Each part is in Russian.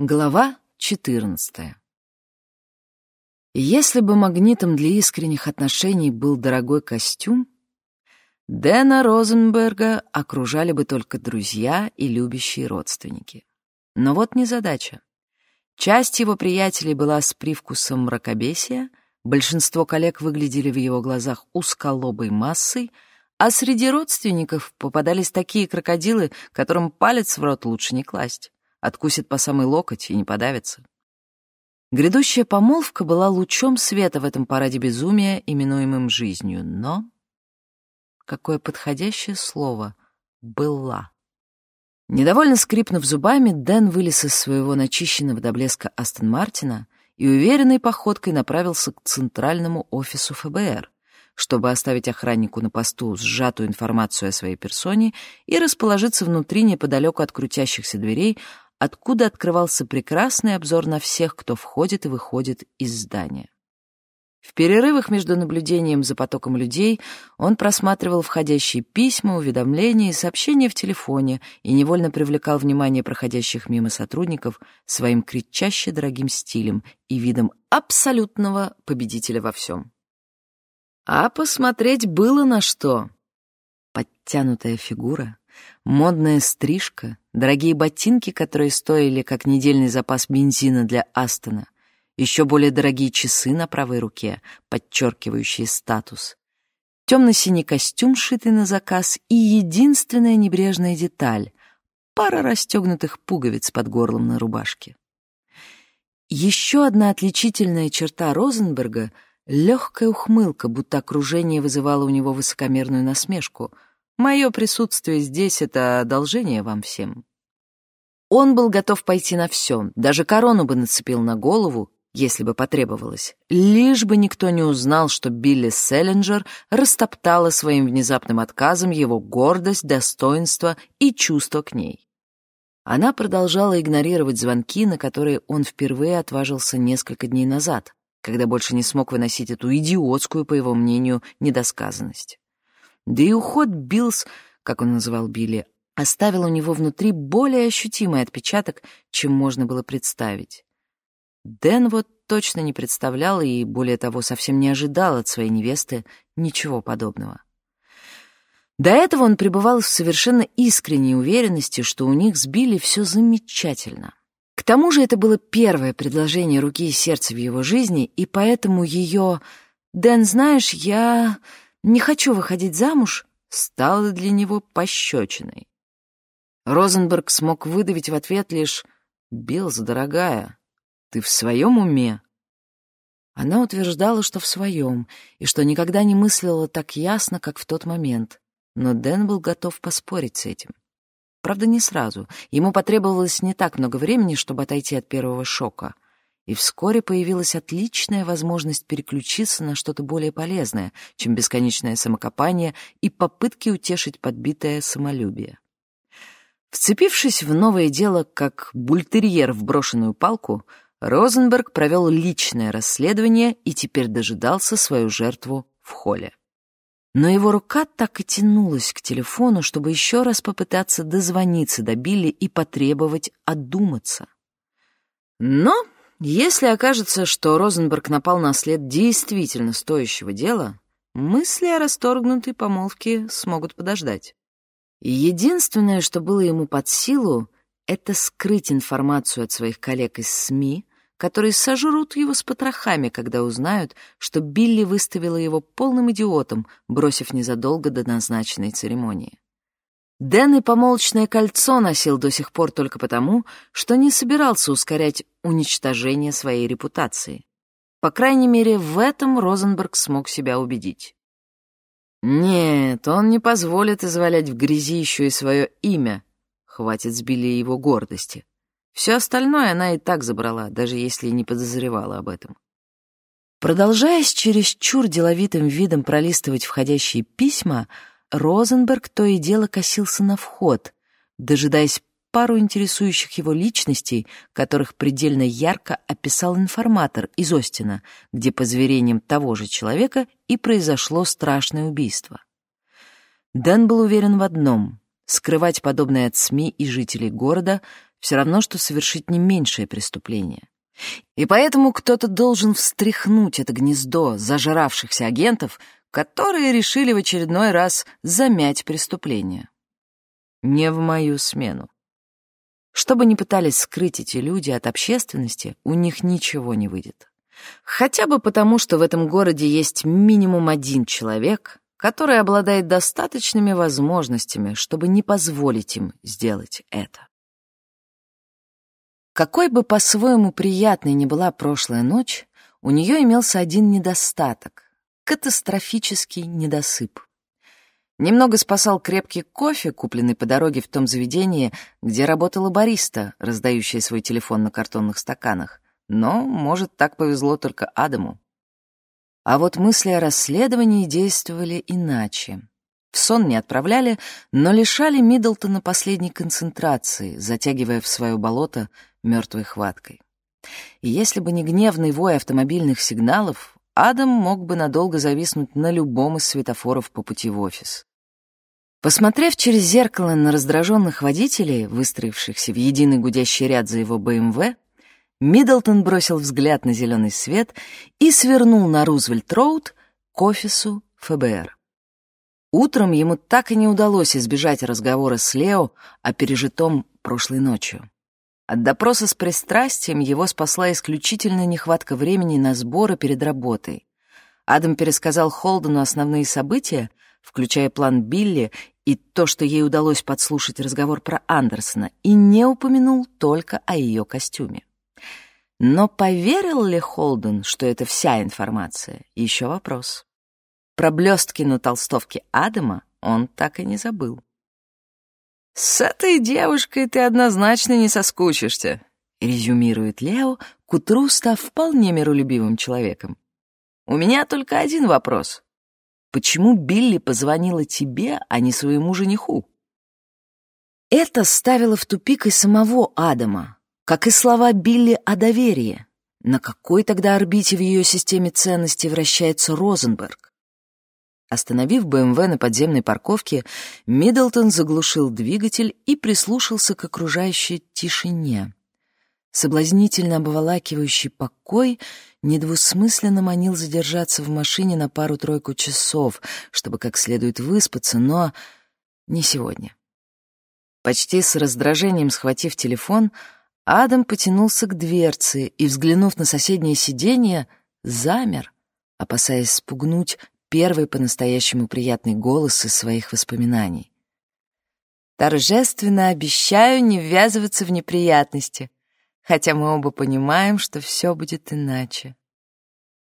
Глава 14 Если бы магнитом для искренних отношений был дорогой костюм, Дэна Розенберга окружали бы только друзья и любящие родственники. Но вот незадача. Часть его приятелей была с привкусом мракобесия, большинство коллег выглядели в его глазах узколобой массой, а среди родственников попадались такие крокодилы, которым палец в рот лучше не класть откусит по самый локоть и не подавится. Грядущая помолвка была лучом света в этом параде безумия, именуемым жизнью, но... Какое подходящее слово «была». Недовольно скрипнув зубами, Дэн вылез из своего начищенного до блеска Астон Мартина и уверенной походкой направился к центральному офису ФБР, чтобы оставить охраннику на посту сжатую информацию о своей персоне и расположиться внутри неподалеку от крутящихся дверей, откуда открывался прекрасный обзор на всех, кто входит и выходит из здания. В перерывах между наблюдением за потоком людей он просматривал входящие письма, уведомления и сообщения в телефоне и невольно привлекал внимание проходящих мимо сотрудников своим кричаще дорогим стилем и видом абсолютного победителя во всем. А посмотреть было на что. Подтянутая фигура, Модная стрижка, дорогие ботинки, которые стоили как недельный запас бензина для Астона, еще более дорогие часы на правой руке, подчеркивающие статус, темно-синий костюм, шитый на заказ, и единственная небрежная деталь — пара расстегнутых пуговиц под горлом на рубашке. Еще одна отличительная черта Розенберга — легкая ухмылка, будто окружение вызывало у него высокомерную насмешку — Мое присутствие здесь — это одолжение вам всем. Он был готов пойти на все, даже корону бы нацепил на голову, если бы потребовалось, лишь бы никто не узнал, что Билли Селлинджер растоптала своим внезапным отказом его гордость, достоинство и чувство к ней. Она продолжала игнорировать звонки, на которые он впервые отважился несколько дней назад, когда больше не смог выносить эту идиотскую, по его мнению, недосказанность. Да и уход Биллс, как он называл Билли, оставил у него внутри более ощутимый отпечаток, чем можно было представить. Дэн вот точно не представлял и, более того, совсем не ожидал от своей невесты ничего подобного. До этого он пребывал в совершенно искренней уверенности, что у них с Билли все замечательно. К тому же это было первое предложение руки и сердца в его жизни, и поэтому ее «Дэн, знаешь, я...» «Не хочу выходить замуж» стало для него пощечиной. Розенберг смог выдавить в ответ лишь «Билз, дорогая, ты в своем уме?» Она утверждала, что в своем, и что никогда не мыслила так ясно, как в тот момент. Но Дэн был готов поспорить с этим. Правда, не сразу. Ему потребовалось не так много времени, чтобы отойти от первого шока и вскоре появилась отличная возможность переключиться на что-то более полезное, чем бесконечное самокопание и попытки утешить подбитое самолюбие. Вцепившись в новое дело, как бультерьер в брошенную палку, Розенберг провел личное расследование и теперь дожидался свою жертву в холле. Но его рука так и тянулась к телефону, чтобы еще раз попытаться дозвониться до Билли и потребовать одуматься. Но если окажется, что Розенберг напал на след действительно стоящего дела, мысли о расторгнутой помолвке смогут подождать. единственное, что было ему под силу, это скрыть информацию от своих коллег из СМИ, которые сожрут его с потрохами, когда узнают, что Билли выставила его полным идиотом, бросив незадолго до назначенной церемонии. Дэн и помолвочное кольцо носил до сих пор только потому, что не собирался ускорять уничтожение своей репутации. По крайней мере, в этом Розенберг смог себя убедить. Нет, он не позволит извалять в грязи еще и свое имя. Хватит сбили его гордости. Все остальное она и так забрала, даже если не подозревала об этом. Продолжая с чересчур деловитым видом пролистывать входящие письма, Розенберг то и дело косился на вход, дожидаясь пару интересующих его личностей, которых предельно ярко описал информатор из Остина, где, по заверениям того же человека, и произошло страшное убийство. Дэн был уверен в одном — скрывать подобное от СМИ и жителей города все равно, что совершить не меньшее преступление. И поэтому кто-то должен встряхнуть это гнездо зажравшихся агентов, которые решили в очередной раз замять преступление. Не в мою смену. Что бы ни пытались скрыть эти люди от общественности, у них ничего не выйдет. Хотя бы потому, что в этом городе есть минимум один человек, который обладает достаточными возможностями, чтобы не позволить им сделать это. Какой бы по-своему приятной ни была прошлая ночь, у нее имелся один недостаток — катастрофический недосып. Немного спасал крепкий кофе, купленный по дороге в том заведении, где работала бариста, раздающая свой телефон на картонных стаканах. Но, может, так повезло только Адаму. А вот мысли о расследовании действовали иначе. В сон не отправляли, но лишали Миддлтона последней концентрации, затягивая в свое болото мертвой хваткой. И если бы не гневный вой автомобильных сигналов, Адам мог бы надолго зависнуть на любом из светофоров по пути в офис. Посмотрев через зеркало на раздраженных водителей, выстроившихся в единый гудящий ряд за его БМВ, Миддлтон бросил взгляд на зеленый свет и свернул на Рузвельт-Роуд к офису ФБР. Утром ему так и не удалось избежать разговора с Лео о пережитом прошлой ночью. От допроса с пристрастием его спасла исключительно нехватка времени на сборы перед работой. Адам пересказал Холдену основные события, включая план Билли и то, что ей удалось подслушать разговор про Андерсона, и не упомянул только о ее костюме. Но поверил ли Холден, что это вся информация? Еще вопрос. Про блестки на толстовке Адама он так и не забыл. «С этой девушкой ты однозначно не соскучишься», — резюмирует Лео, к утру став вполне миролюбивым человеком. «У меня только один вопрос. Почему Билли позвонила тебе, а не своему жениху?» Это ставило в тупик и самого Адама, как и слова Билли о доверии. На какой тогда орбите в ее системе ценностей вращается Розенберг? Остановив БМВ на подземной парковке, Миддлтон заглушил двигатель и прислушался к окружающей тишине. Соблазнительно обволакивающий покой недвусмысленно манил задержаться в машине на пару-тройку часов, чтобы как следует выспаться, но не сегодня. Почти с раздражением схватив телефон, Адам потянулся к дверце и, взглянув на соседнее сиденье, замер, опасаясь спугнуть первый по-настоящему приятный голос из своих воспоминаний. «Торжественно обещаю не ввязываться в неприятности, хотя мы оба понимаем, что все будет иначе».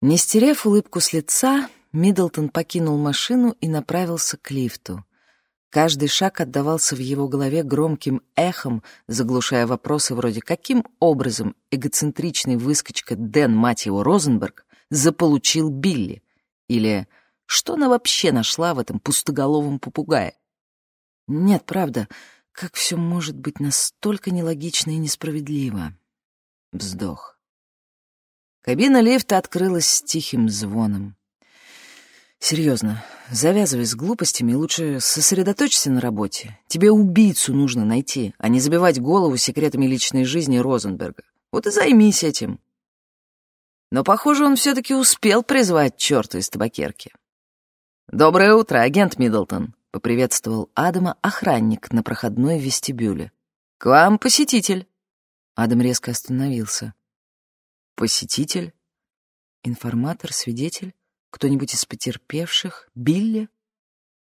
Не стерев улыбку с лица, Миддлтон покинул машину и направился к лифту. Каждый шаг отдавался в его голове громким эхом, заглушая вопросы вроде «Каким образом эгоцентричный выскочка Дэн, мать его, Розенберг, заполучил Билли?» или что она вообще нашла в этом пустоголовом попугае? Нет, правда, как все может быть настолько нелогично и несправедливо? Вздох. Кабина лифта открылась с тихим звоном. Серьезно, завязывай с глупостями и лучше сосредоточься на работе. Тебе убийцу нужно найти, а не забивать голову секретами личной жизни Розенберга. Вот и займись этим. Но, похоже, он все-таки успел призвать черта из табакерки. «Доброе утро, агент Миддлтон», — поприветствовал Адама охранник на проходной вестибюле. «К вам посетитель». Адам резко остановился. «Посетитель? Информатор, свидетель? Кто-нибудь из потерпевших? Билли?»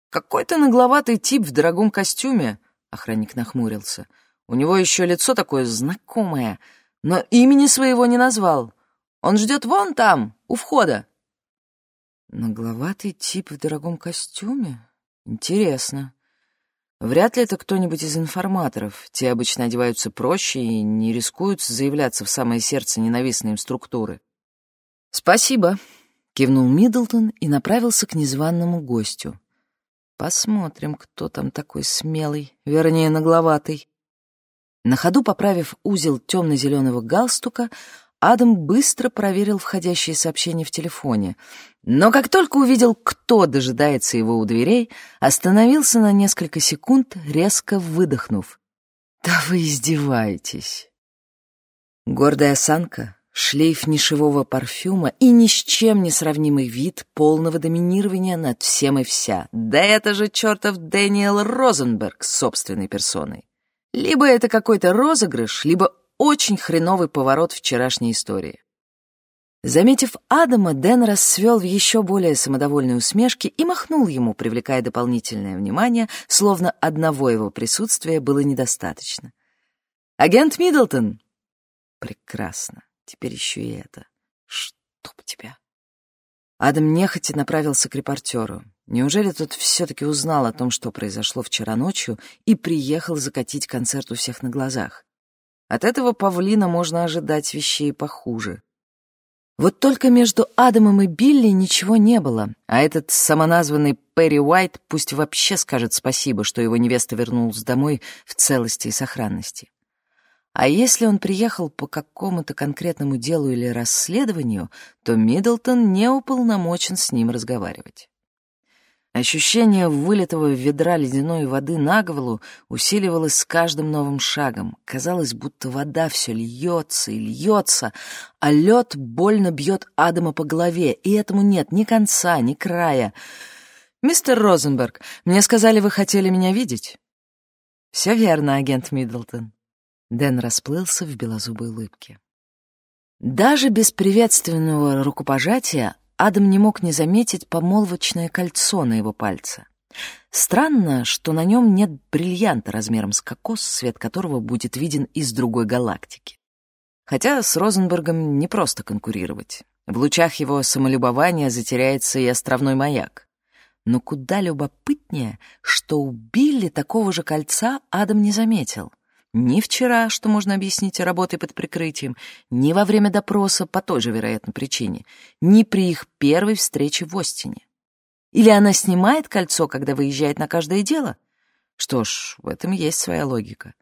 «Какой-то нагловатый тип в дорогом костюме», — охранник нахмурился. «У него еще лицо такое знакомое, но имени своего не назвал. Он ждет вон там, у входа». Нагловатый тип в дорогом костюме? Интересно. Вряд ли это кто-нибудь из информаторов. Те обычно одеваются проще и не рискуют заявляться в самое сердце ненавистной им структуры. «Спасибо», — кивнул Миддлтон и направился к незваному гостю. «Посмотрим, кто там такой смелый, вернее, нагловатый». На ходу поправив узел темно-зеленого галстука, Адам быстро проверил входящие сообщения в телефоне, но как только увидел, кто дожидается его у дверей, остановился на несколько секунд, резко выдохнув. Да вы издеваетесь. Гордая осанка, шлейф нишевого парфюма и ни с чем не сравнимый вид полного доминирования над всем и вся. Да это же чертов Дэниел Розенберг с собственной персоной. Либо это какой-то розыгрыш, либо очень хреновый поворот вчерашней истории. Заметив Адама, Дэн расцвел в еще более самодовольной усмешке и махнул ему, привлекая дополнительное внимание, словно одного его присутствия было недостаточно. «Агент Миддлтон!» «Прекрасно. Теперь еще и это. Чтоб тебя!» Адам нехотя направился к репортеру. Неужели тот все-таки узнал о том, что произошло вчера ночью, и приехал закатить концерт у всех на глазах? От этого павлина можно ожидать вещей похуже. Вот только между Адамом и Билли ничего не было, а этот самоназванный Перри Уайт пусть вообще скажет спасибо, что его невеста вернулась домой в целости и сохранности. А если он приехал по какому-то конкретному делу или расследованию, то Миддлтон не уполномочен с ним разговаривать. Ощущение вылитого ведра ледяной воды на голову усиливалось с каждым новым шагом. Казалось, будто вода все льется и льется, а лед больно бьет Адама по голове, и этому нет ни конца, ни края. «Мистер Розенберг, мне сказали, вы хотели меня видеть?» «Все верно, агент Миддлтон». Дэн расплылся в белозубой улыбке. Даже без приветственного рукопожатия Адам не мог не заметить помолвочное кольцо на его пальце. Странно, что на нем нет бриллианта размером с кокос, свет которого будет виден из другой галактики. Хотя с Розенбергом не просто конкурировать. В лучах его самолюбования затеряется и островной маяк. Но куда любопытнее, что убили такого же кольца Адам не заметил. Ни вчера, что можно объяснить работой под прикрытием, ни во время допроса по той же, вероятной причине, ни при их первой встрече в Остине. Или она снимает кольцо, когда выезжает на каждое дело? Что ж, в этом есть своя логика.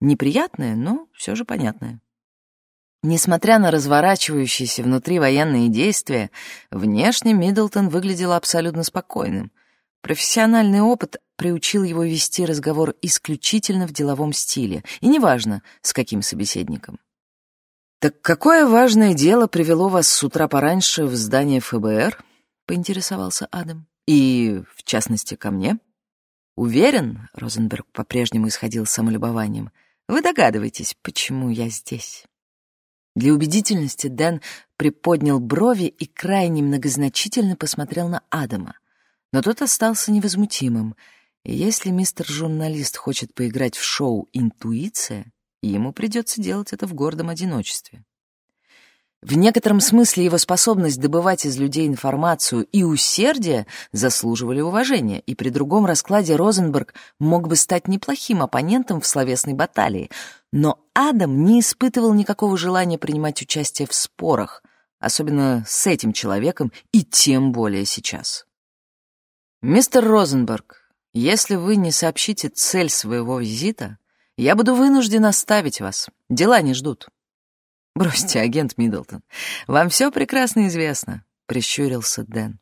Неприятная, но все же понятная. Несмотря на разворачивающиеся внутри военные действия, внешне Миддлтон выглядел абсолютно спокойным. Профессиональный опыт приучил его вести разговор исключительно в деловом стиле, и неважно, с каким собеседником. «Так какое важное дело привело вас с утра пораньше в здание ФБР?» — поинтересовался Адам. «И, в частности, ко мне?» «Уверен», — Розенберг по-прежнему исходил самолюбованием, «вы догадываетесь, почему я здесь?» Для убедительности Дэн приподнял брови и крайне многозначительно посмотрел на Адама — но тот остался невозмутимым. И если мистер журналист хочет поиграть в шоу «Интуиция», ему придется делать это в гордом одиночестве. В некотором смысле его способность добывать из людей информацию и усердие заслуживали уважения, и при другом раскладе Розенберг мог бы стать неплохим оппонентом в словесной баталии, но Адам не испытывал никакого желания принимать участие в спорах, особенно с этим человеком и тем более сейчас. «Мистер Розенберг, если вы не сообщите цель своего визита, я буду вынужден оставить вас. Дела не ждут». «Бросьте, агент Миддлтон, вам все прекрасно известно», — прищурился Дэн.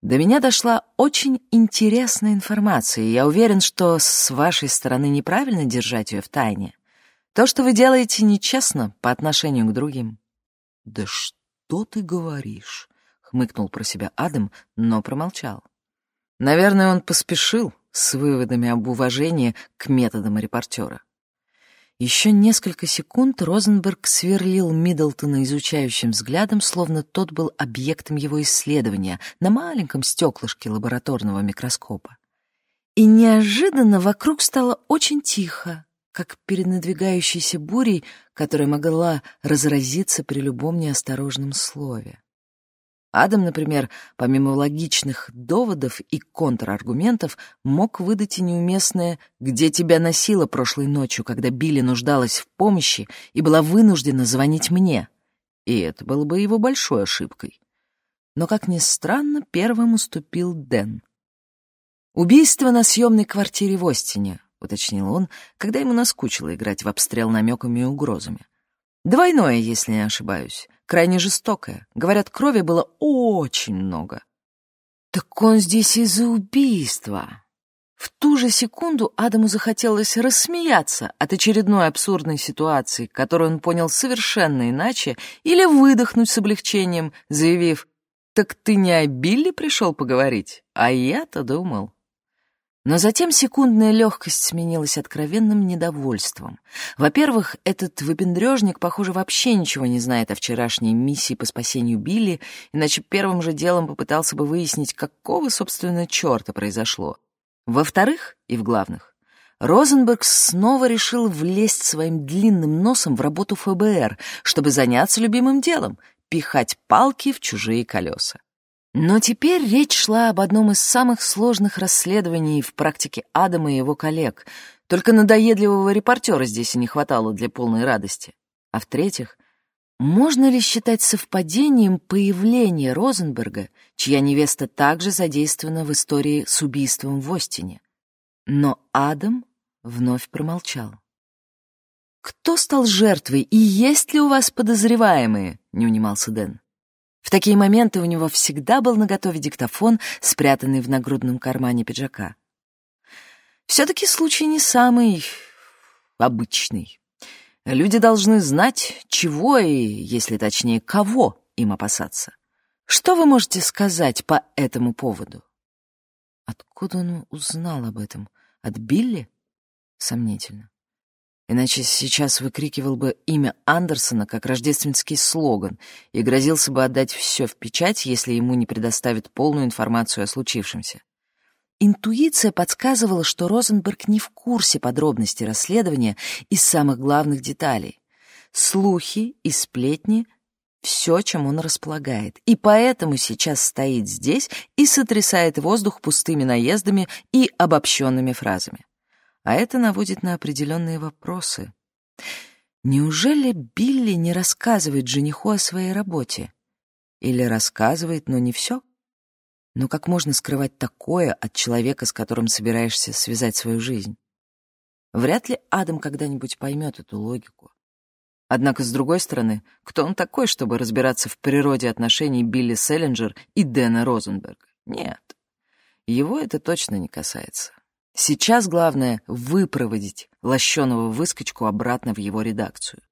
«До меня дошла очень интересная информация, и я уверен, что с вашей стороны неправильно держать ее в тайне. То, что вы делаете, нечестно по отношению к другим». «Да что ты говоришь?» — хмыкнул про себя Адам, но промолчал. Наверное, он поспешил с выводами об уважении к методам репортера. Еще несколько секунд Розенберг сверлил Миддлтона изучающим взглядом, словно тот был объектом его исследования на маленьком стеклышке лабораторного микроскопа. И неожиданно вокруг стало очень тихо, как перед надвигающейся бурей, которая могла разразиться при любом неосторожном слове. Адам, например, помимо логичных доводов и контраргументов, мог выдать и неуместное «где тебя носило прошлой ночью, когда Билли нуждалась в помощи и была вынуждена звонить мне». И это было бы его большой ошибкой. Но, как ни странно, первым уступил Дэн. «Убийство на съемной квартире в Остине», — уточнил он, когда ему наскучило играть в обстрел намеками и угрозами. «Двойное, если не ошибаюсь крайне жестокая. Говорят, крови было очень много. Так он здесь из-за убийства. В ту же секунду Адаму захотелось рассмеяться от очередной абсурдной ситуации, которую он понял совершенно иначе, или выдохнуть с облегчением, заявив «Так ты не о Билли пришел поговорить? А я-то думал». Но затем секундная легкость сменилась откровенным недовольством. Во-первых, этот выпендрежник, похоже, вообще ничего не знает о вчерашней миссии по спасению Билли, иначе первым же делом попытался бы выяснить, какого, собственно, черта произошло. Во-вторых, и в главных, Розенберг снова решил влезть своим длинным носом в работу ФБР, чтобы заняться любимым делом — пихать палки в чужие колеса. Но теперь речь шла об одном из самых сложных расследований в практике Адама и его коллег. Только надоедливого репортера здесь и не хватало для полной радости. А в-третьих, можно ли считать совпадением появление Розенберга, чья невеста также задействована в истории с убийством в Остине? Но Адам вновь промолчал. «Кто стал жертвой и есть ли у вас подозреваемые?» — не унимался Дэн. В такие моменты у него всегда был наготове диктофон, спрятанный в нагрудном кармане пиджака. Все-таки случай не самый обычный. Люди должны знать, чего и, если точнее, кого им опасаться. Что вы можете сказать по этому поводу? Откуда он узнал об этом? От Билли? Сомнительно. Иначе сейчас выкрикивал бы имя Андерсона как рождественский слоган и грозился бы отдать все в печать, если ему не предоставят полную информацию о случившемся. Интуиция подсказывала, что Розенберг не в курсе подробностей расследования и самых главных деталей. Слухи и сплетни — все, чем он располагает, и поэтому сейчас стоит здесь и сотрясает воздух пустыми наездами и обобщенными фразами а это наводит на определенные вопросы. Неужели Билли не рассказывает жениху о своей работе? Или рассказывает, но не все? Но как можно скрывать такое от человека, с которым собираешься связать свою жизнь? Вряд ли Адам когда-нибудь поймет эту логику. Однако, с другой стороны, кто он такой, чтобы разбираться в природе отношений Билли Селлинджер и Дэна Розенберг? Нет, его это точно не касается. Сейчас главное — выпроводить лощеного выскочку обратно в его редакцию.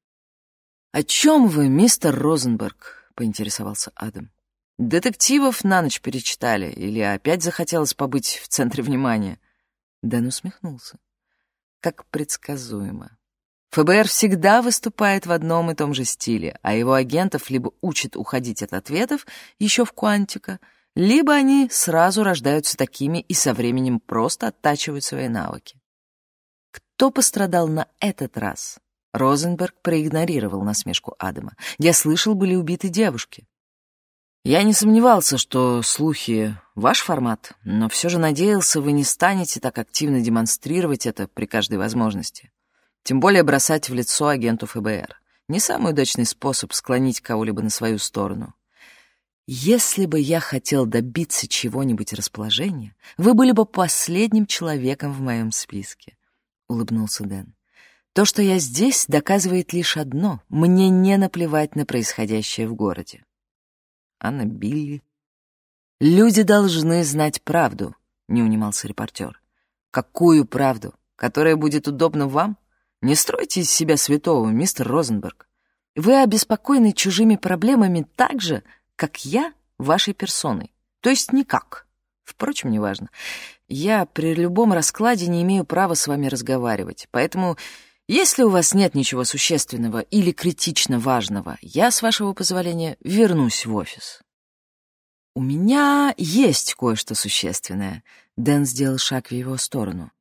«О чем вы, мистер Розенберг?» — поинтересовался Адам. «Детективов на ночь перечитали или опять захотелось побыть в центре внимания?» Дэн усмехнулся. Как предсказуемо. ФБР всегда выступает в одном и том же стиле, а его агентов либо учат уходить от ответов еще в квантика — либо они сразу рождаются такими и со временем просто оттачивают свои навыки. Кто пострадал на этот раз? Розенберг проигнорировал насмешку Адама. Я слышал, были убиты девушки. Я не сомневался, что слухи — ваш формат, но все же надеялся, вы не станете так активно демонстрировать это при каждой возможности. Тем более бросать в лицо агенту ФБР. Не самый удачный способ склонить кого-либо на свою сторону. Если бы я хотел добиться чего-нибудь расположения, вы были бы последним человеком в моем списке, — улыбнулся Дэн. То, что я здесь, доказывает лишь одно — мне не наплевать на происходящее в городе. А на Билли? Люди должны знать правду, — не унимался репортер. Какую правду? Которая будет удобна вам? Не стройте из себя святого, мистер Розенберг. Вы обеспокоены чужими проблемами так же, как я вашей персоной. То есть никак. Впрочем, неважно. Я при любом раскладе не имею права с вами разговаривать, поэтому если у вас нет ничего существенного или критично важного, я, с вашего позволения, вернусь в офис. У меня есть кое-что существенное. Дэн сделал шаг в его сторону.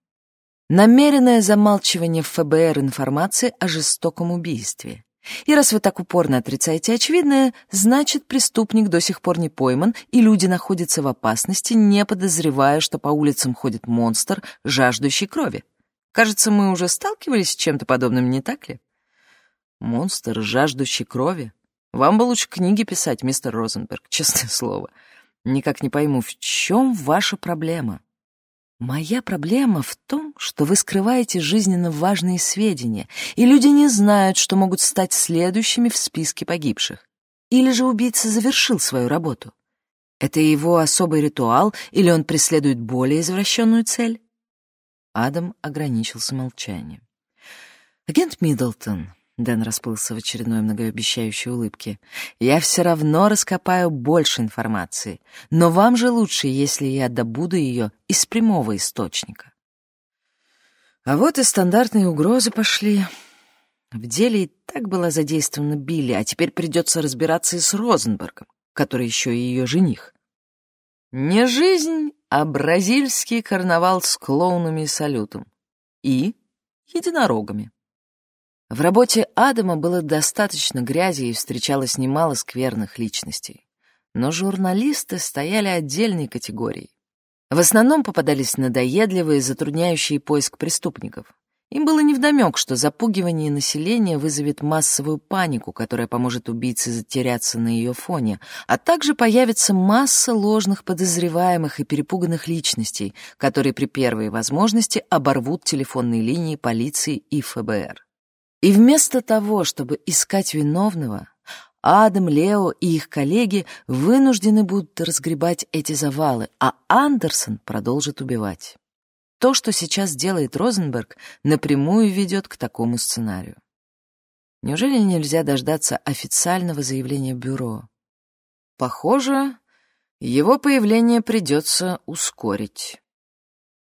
Намеренное замалчивание в ФБР информации о жестоком убийстве. И раз вы так упорно отрицаете очевидное, значит, преступник до сих пор не пойман, и люди находятся в опасности, не подозревая, что по улицам ходит монстр, жаждущий крови. Кажется, мы уже сталкивались с чем-то подобным, не так ли? Монстр, жаждущий крови? Вам бы лучше книги писать, мистер Розенберг, честное слово. Никак не пойму, в чем ваша проблема? Моя проблема в том, что вы скрываете жизненно важные сведения, и люди не знают, что могут стать следующими в списке погибших. Или же убийца завершил свою работу. Это его особый ритуал, или он преследует более извращенную цель? Адам ограничился молчанием. «Агент Миддлтон», — Дэн расплылся в очередной многообещающей улыбке, «я все равно раскопаю больше информации, но вам же лучше, если я добуду ее из прямого источника». А вот и стандартные угрозы пошли. В деле и так была задействована Билли, а теперь придется разбираться и с Розенбергом, который еще и ее жених. Не жизнь, а бразильский карнавал с клоунами и салютом. И единорогами. В работе Адама было достаточно грязи и встречалось немало скверных личностей. Но журналисты стояли отдельной категорией. В основном попадались надоедливые, затрудняющие поиск преступников. Им было невдомек, что запугивание населения вызовет массовую панику, которая поможет убийце затеряться на ее фоне, а также появится масса ложных подозреваемых и перепуганных личностей, которые при первой возможности оборвут телефонные линии полиции и ФБР. И вместо того, чтобы искать виновного, Адам, Лео и их коллеги вынуждены будут разгребать эти завалы, а Андерсон продолжит убивать. То, что сейчас делает Розенберг, напрямую ведет к такому сценарию. Неужели нельзя дождаться официального заявления бюро? Похоже, его появление придется ускорить.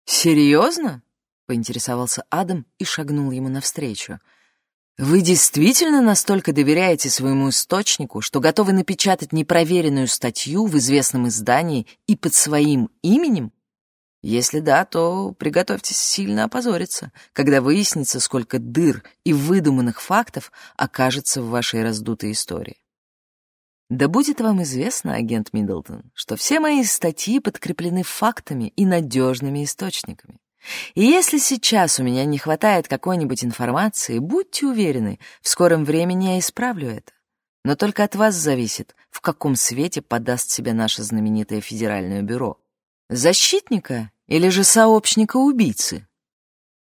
«Серьезно?» — поинтересовался Адам и шагнул ему навстречу — вы действительно настолько доверяете своему источнику, что готовы напечатать непроверенную статью в известном издании и под своим именем? Если да, то приготовьтесь сильно опозориться, когда выяснится, сколько дыр и выдуманных фактов окажется в вашей раздутой истории. Да будет вам известно, агент Миддлтон, что все мои статьи подкреплены фактами и надежными источниками. И если сейчас у меня не хватает какой-нибудь информации, будьте уверены, в скором времени я исправлю это. Но только от вас зависит, в каком свете подаст себя наше знаменитое федеральное бюро. Защитника или же сообщника убийцы?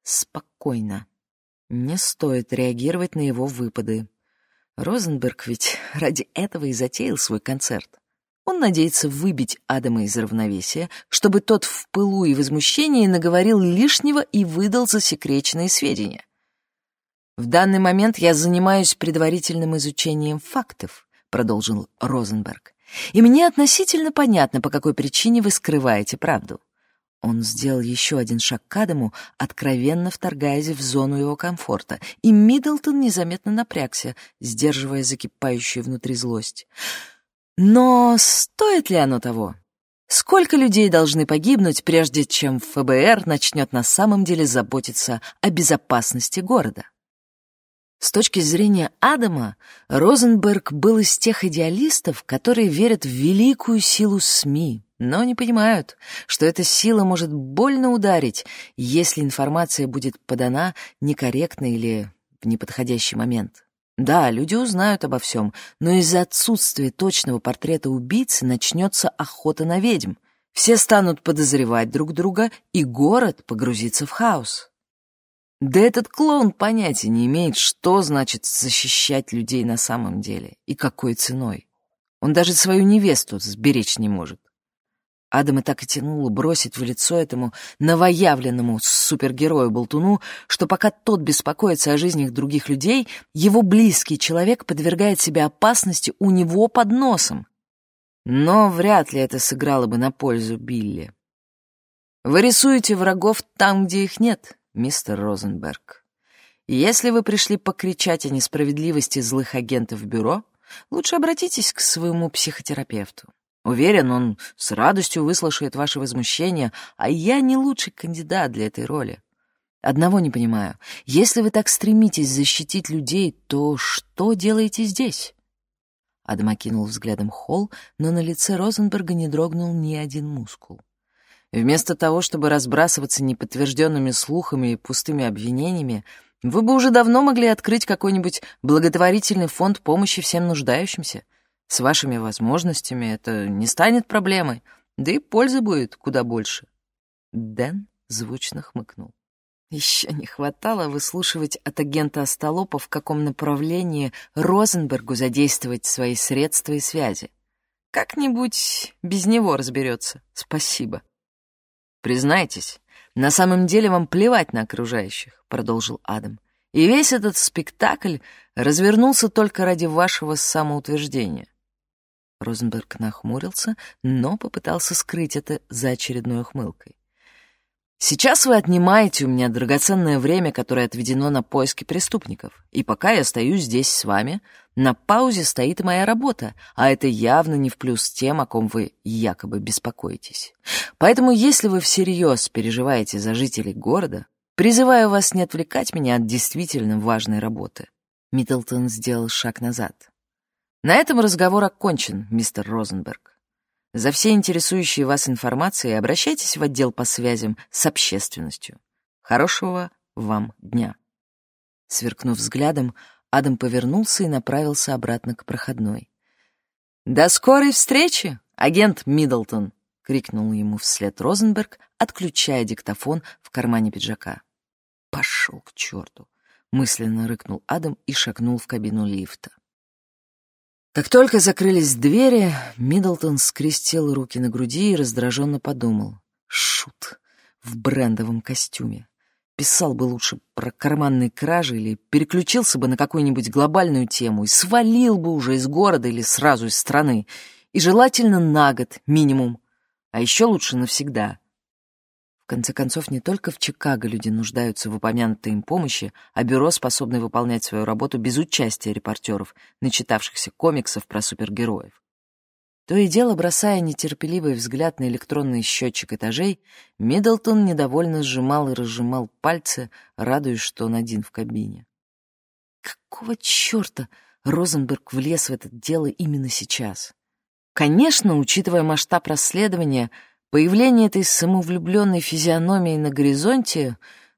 Спокойно. Не стоит реагировать на его выпады. Розенберг ведь ради этого и затеял свой концерт. Он надеется выбить Адама из равновесия, чтобы тот в пылу и возмущении наговорил лишнего и выдал засекреченные сведения. «В данный момент я занимаюсь предварительным изучением фактов», — продолжил Розенберг. «И мне относительно понятно, по какой причине вы скрываете правду». Он сделал еще один шаг к Адаму, откровенно вторгаясь в зону его комфорта, и Миддлтон незаметно напрягся, сдерживая закипающую внутри злость. Но стоит ли оно того? Сколько людей должны погибнуть, прежде чем ФБР начнет на самом деле заботиться о безопасности города? С точки зрения Адама, Розенберг был из тех идеалистов, которые верят в великую силу СМИ, но не понимают, что эта сила может больно ударить, если информация будет подана некорректно или в неподходящий момент. Да, люди узнают обо всем, но из-за отсутствия точного портрета убийцы начнется охота на ведьм. Все станут подозревать друг друга, и город погрузится в хаос. Да этот клоун понятия не имеет, что значит защищать людей на самом деле и какой ценой. Он даже свою невесту сберечь не может. Адама так и тянуло бросить в лицо этому новоявленному супергерою-болтуну, что пока тот беспокоится о жизнях других людей, его близкий человек подвергает себя опасности у него под носом. Но вряд ли это сыграло бы на пользу Билли. Вы рисуете врагов там, где их нет, мистер Розенберг. Если вы пришли покричать о несправедливости злых агентов бюро, лучше обратитесь к своему психотерапевту. Уверен, он с радостью выслушает ваше возмущение, а я не лучший кандидат для этой роли. Одного не понимаю. Если вы так стремитесь защитить людей, то что делаете здесь?» Адам окинул взглядом холл, но на лице Розенберга не дрогнул ни один мускул. Вместо того, чтобы разбрасываться неподтвержденными слухами и пустыми обвинениями, вы бы уже давно могли открыть какой-нибудь благотворительный фонд помощи всем нуждающимся — с вашими возможностями это не станет проблемой, да и пользы будет куда больше. Дэн звучно хмыкнул. Еще не хватало выслушивать от агента Остолопа, в каком направлении Розенбергу задействовать свои средства и связи. Как-нибудь без него разберется. Спасибо. Признайтесь, На самом деле вам плевать на окружающих», — продолжил Адам. «И весь этот спектакль развернулся только ради вашего самоутверждения». Розенберг нахмурился, но попытался скрыть это за очередной ухмылкой. Сейчас вы отнимаете у меня драгоценное время, которое отведено на поиски преступников. И пока я стою здесь с вами, на паузе стоит моя работа, а это явно не в плюс тем, о ком вы якобы беспокоитесь. Поэтому, если вы всерьез переживаете за жителей города, призываю вас не отвлекать меня от действительно важной работы. Миддлтон сделал шаг назад. На этом разговор окончен, мистер Розенберг. За все интересующие вас информацией обращайтесь в отдел по связям с общественностью. Хорошего вам дня. Сверкнув взглядом, Адам повернулся и направился обратно к проходной. «До скорой встречи, агент Миддлтон!» — крикнул ему вслед Розенберг, отключая диктофон в кармане пиджака. «Пошел к черту!» — мысленно рыкнул Адам и шагнул в кабину лифта. Как только закрылись двери, Миддлтон скрестил руки на груди и раздраженно подумал. Шут в брендовом костюме. Писал бы лучше про карманные кражи или переключился бы на какую-нибудь глобальную тему и свалил бы уже из города или сразу из страны. И желательно на год минимум, а еще лучше навсегда конце концов, не только в Чикаго люди нуждаются в упомянутой им помощи, а бюро способно выполнять свою работу без участия репортеров, начитавшихся комиксов про супергероев. То и дело, бросая нетерпеливый взгляд на электронный счетчик этажей, Миддлтон недовольно сжимал и разжимал пальцы, радуясь, что он один в кабине. Какого черта Розенберг влез в это дело именно сейчас? Конечно, учитывая масштаб расследования — Появление этой самовлюбленной физиономии на горизонте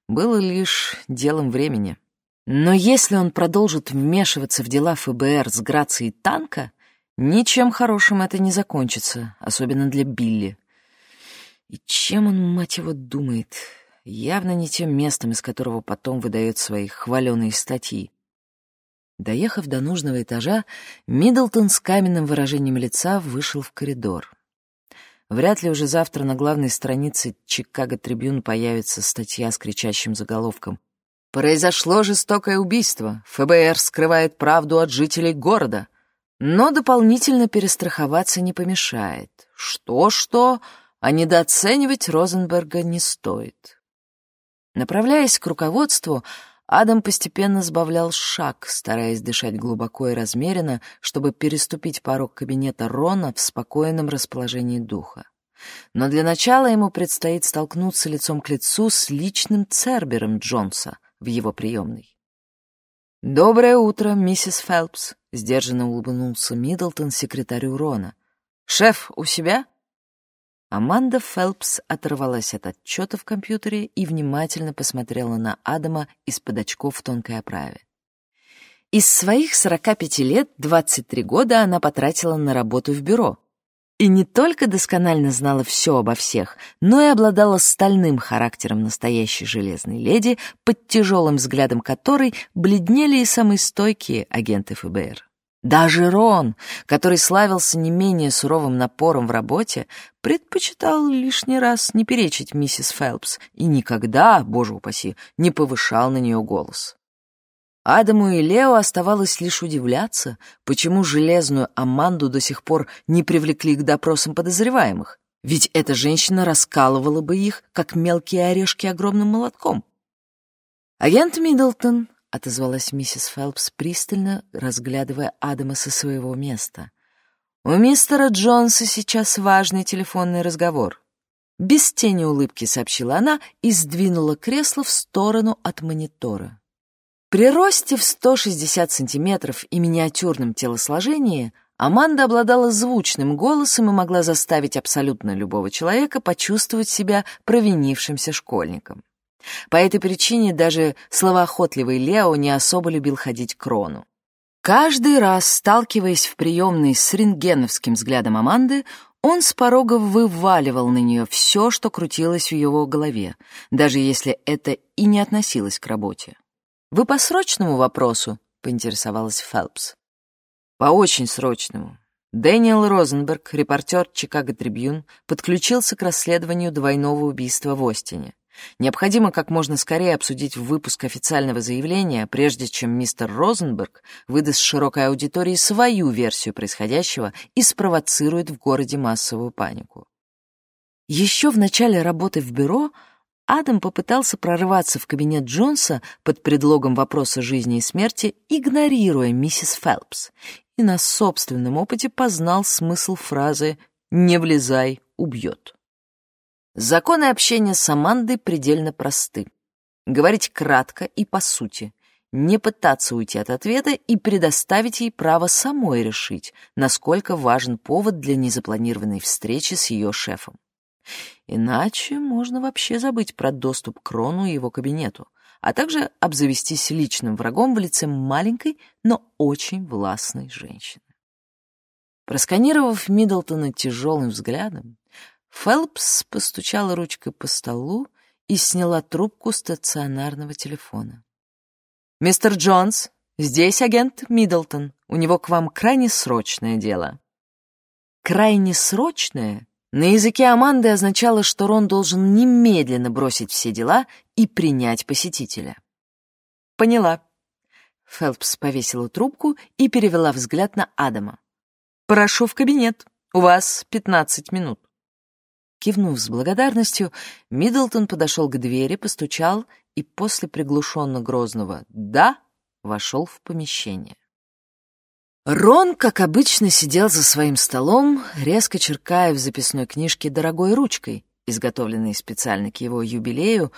было лишь делом времени. Но если он продолжит вмешиваться в дела ФБР с грацией танка, ничем хорошим это не закончится, особенно для Билли. И чем он, мать его, думает? Явно не тем местом, из которого потом выдает свои хваленые статьи. Доехав до нужного этажа, Миддлтон с каменным выражением лица вышел в коридор. Вряд ли уже завтра на главной странице «Чикаго Трибюн» появится статья с кричащим заголовком «Произошло жестокое убийство. ФБР скрывает правду от жителей города». Но дополнительно перестраховаться не помешает. Что-что, а недооценивать Розенберга не стоит. Направляясь к руководству, Адам постепенно сбавлял шаг, стараясь дышать глубоко и размеренно, чтобы переступить порог кабинета Рона в спокойном расположении духа. Но для начала ему предстоит столкнуться лицом к лицу с личным Цербером Джонса в его приемной. «Доброе утро, миссис Фелпс», — сдержанно улыбнулся Миддлтон секретарю Рона. «Шеф у себя?» Аманда Фелпс оторвалась от отчета в компьютере и внимательно посмотрела на Адама из-под очков в тонкой оправе. Из своих 45 лет 23 года она потратила на работу в бюро. И не только досконально знала все обо всех, но и обладала стальным характером настоящей железной леди, под тяжелым взглядом которой бледнели и самые стойкие агенты ФБР. Даже Рон, который славился не менее суровым напором в работе, предпочитал лишний раз не перечить миссис Фелпс и никогда, боже упаси, не повышал на нее голос. Адаму и Лео оставалось лишь удивляться, почему железную Аманду до сих пор не привлекли к допросам подозреваемых, ведь эта женщина раскалывала бы их, как мелкие орешки огромным молотком. Агент Миддлтон — отозвалась миссис Фелпс, пристально разглядывая Адама со своего места. «У мистера Джонса сейчас важный телефонный разговор». Без тени улыбки сообщила она и сдвинула кресло в сторону от монитора. При росте в 160 сантиметров и миниатюрном телосложении Аманда обладала звучным голосом и могла заставить абсолютно любого человека почувствовать себя провинившимся школьником. По этой причине даже словоохотливый Лео не особо любил ходить к Рону. Каждый раз, сталкиваясь в приемной с рентгеновским взглядом Аманды, он с порога вываливал на нее все, что крутилось в его голове, даже если это и не относилось к работе. «Вы по срочному вопросу?» — поинтересовалась Фелпс. «По очень срочному. Дэниел Розенберг, репортер «Чикаго Трибьюн», подключился к расследованию двойного убийства в Остине. Необходимо как можно скорее обсудить выпуск официального заявления, прежде чем мистер Розенберг выдаст широкой аудитории свою версию происходящего и спровоцирует в городе массовую панику. Еще в начале работы в бюро Адам попытался прорываться в кабинет Джонса под предлогом вопроса жизни и смерти, игнорируя миссис Фелпс, и на собственном опыте познал смысл фразы «не влезай, убьет». Законы общения с Амандой предельно просты. Говорить кратко и по сути, не пытаться уйти от ответа и предоставить ей право самой решить, насколько важен повод для незапланированной встречи с ее шефом. Иначе можно вообще забыть про доступ к Рону и его кабинету, а также обзавестись личным врагом в лице маленькой, но очень властной женщины. Просканировав Миддлтона тяжелым взглядом, Фелпс постучала ручкой по столу и сняла трубку стационарного телефона. «Мистер Джонс, здесь агент Миддлтон. У него к вам крайне срочное дело». «Крайне срочное» на языке Аманды означало, что Рон должен немедленно бросить все дела и принять посетителя. «Поняла». Фелпс повесила трубку и перевела взгляд на Адама. «Прошу в кабинет. У вас пятнадцать минут». Кивнув с благодарностью, Миддлтон подошел к двери, постучал и после приглушенно-грозного «да» вошел в помещение. Рон, как обычно, сидел за своим столом, резко черкая в записной книжке дорогой ручкой, изготовленной специально к его юбилею,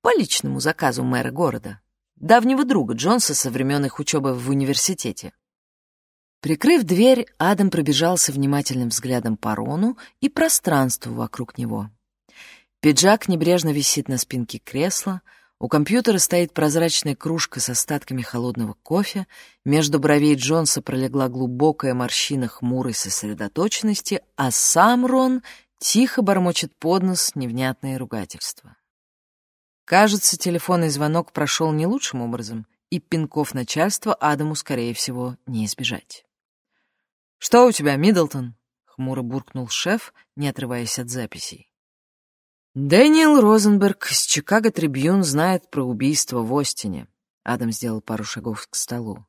по личному заказу мэра города, давнего друга Джонса со времен их учебы в университете. Прикрыв дверь, Адам пробежался внимательным взглядом по Рону и пространству вокруг него. Пиджак небрежно висит на спинке кресла, у компьютера стоит прозрачная кружка с остатками холодного кофе, между бровей Джонса пролегла глубокая морщина хмурой сосредоточенности, а сам Рон тихо бормочет под нос невнятные ругательства. Кажется, телефонный звонок прошел не лучшим образом, и пинков начальства Адаму, скорее всего, не избежать. «Что у тебя, Миддлтон?» — хмуро буркнул шеф, не отрываясь от записей. «Дэниел Розенберг с Чикаго Трибьюн знает про убийство в Остине». Адам сделал пару шагов к столу.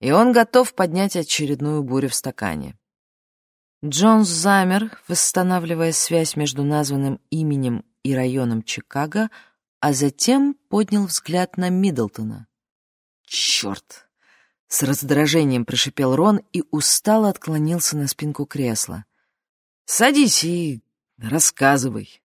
«И он готов поднять очередную бурю в стакане». Джонс замер, восстанавливая связь между названным именем и районом Чикаго, а затем поднял взгляд на Миддлтона. «Черт! С раздражением прошипел Рон и устало отклонился на спинку кресла. «Садись и рассказывай».